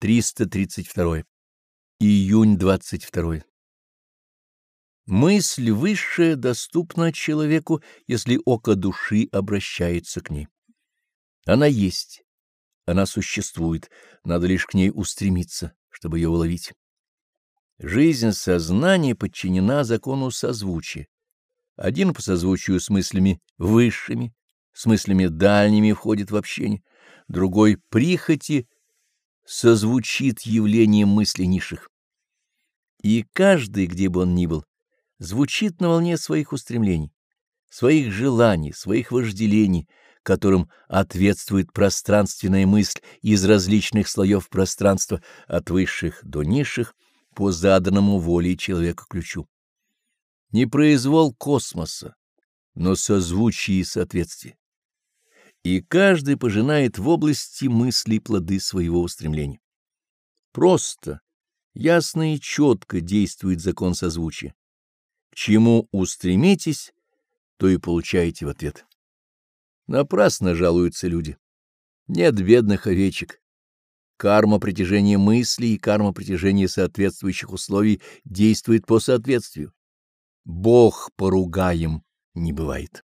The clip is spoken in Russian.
332. Июнь 22. Мысль высшая доступна человеку, если око души обращается к ней. Она есть, она существует, надо лишь к ней устремиться, чтобы ее уловить. Жизнь сознания подчинена закону созвучия. Один по созвучию с мыслями высшими, с мыслями дальними входит в общение, другой — прихоти созвучит явлением мысли низших. И каждый, где бы он ни был, звучит на волне своих устремлений, своих желаний, своих вожделений, которым ответствует пространственная мысль из различных слоев пространства, от высших до низших, по заданному воле человека ключу. Не произвол космоса, но созвучие и соответствие и каждый пожинает в области мыслей плоды своего устремления. Просто, ясно и четко действует закон созвучия. К чему устремитесь, то и получаете в ответ. Напрасно жалуются люди. Нет бедных овечек. Карма притяжения мыслей и карма притяжения соответствующих условий действует по соответствию. Бог поругаем не бывает.